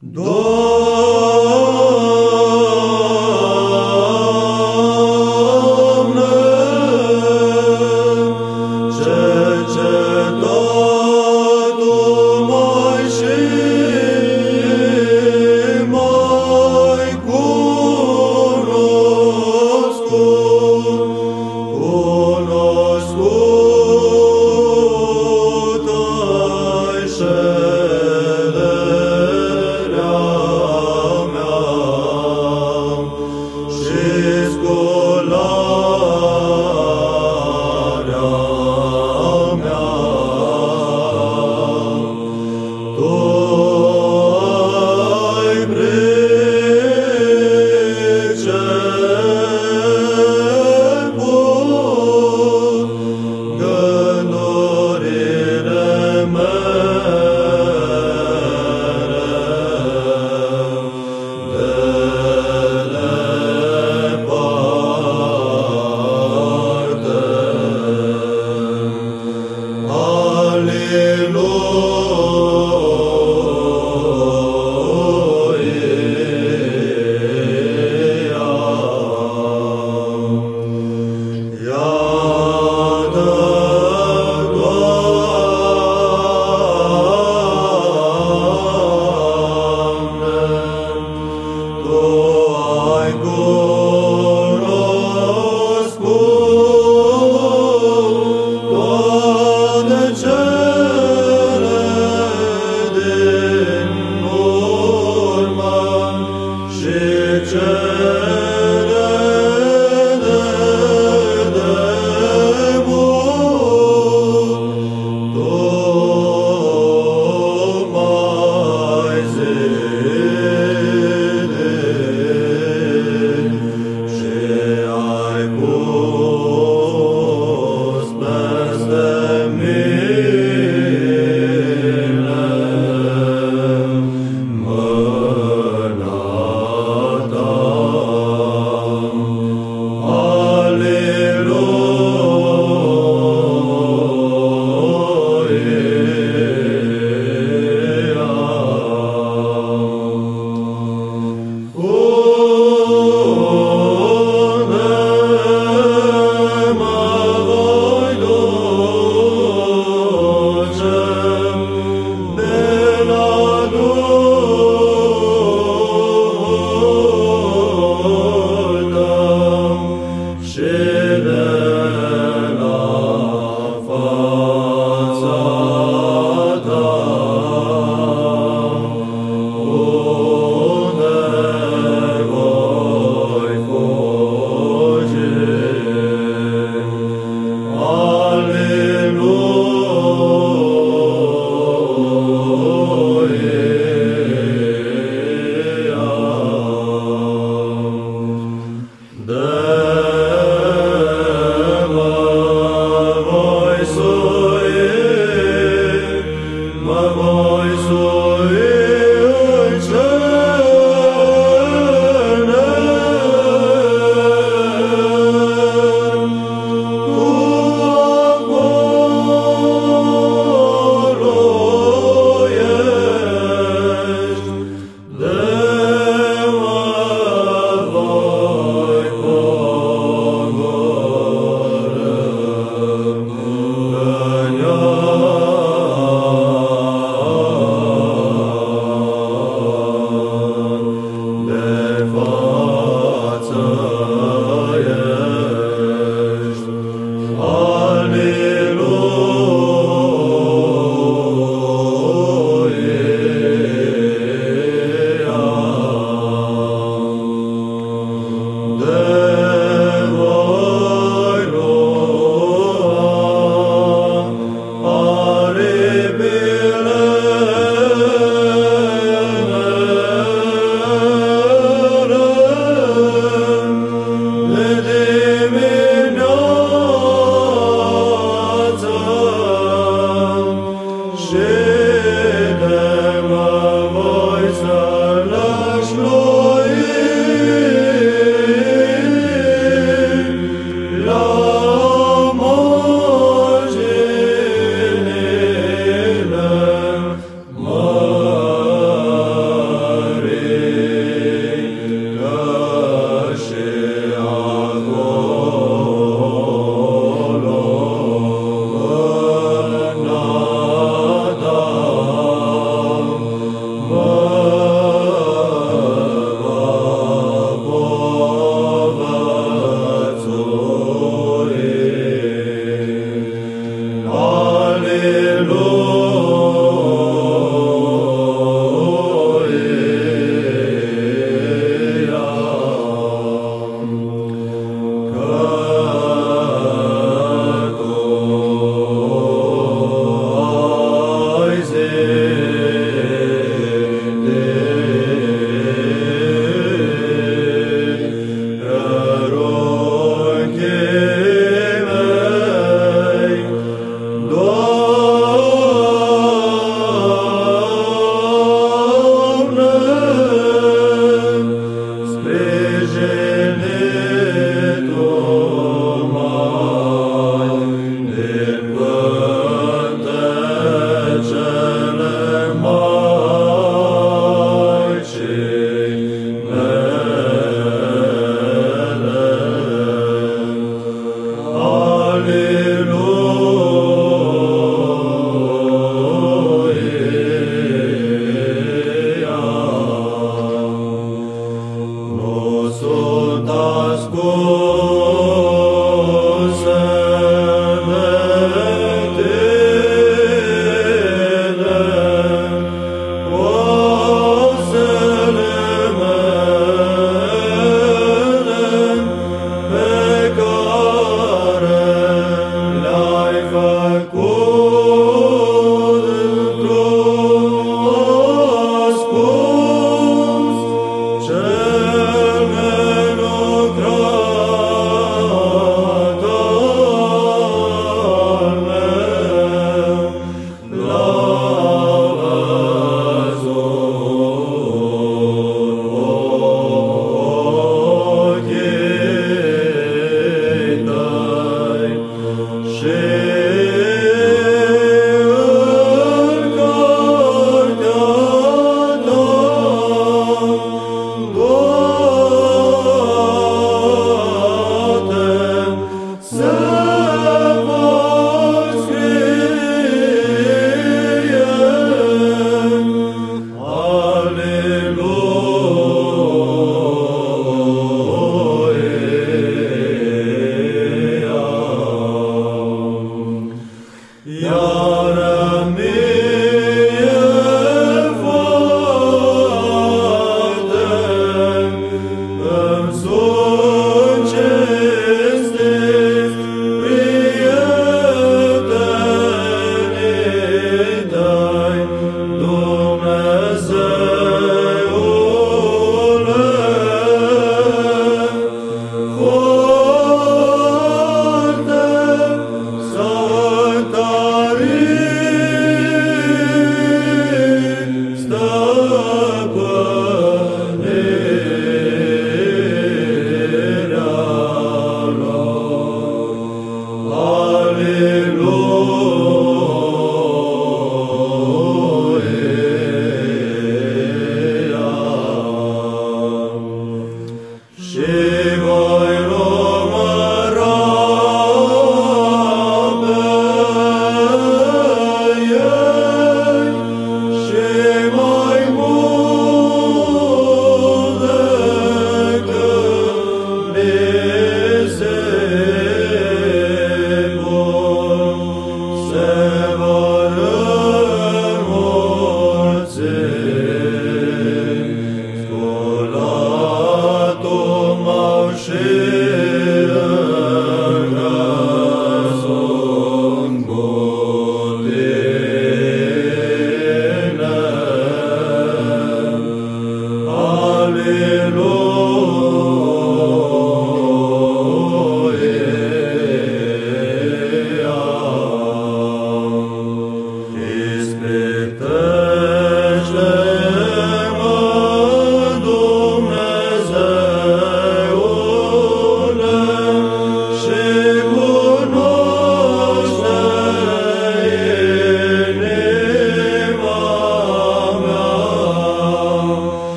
Do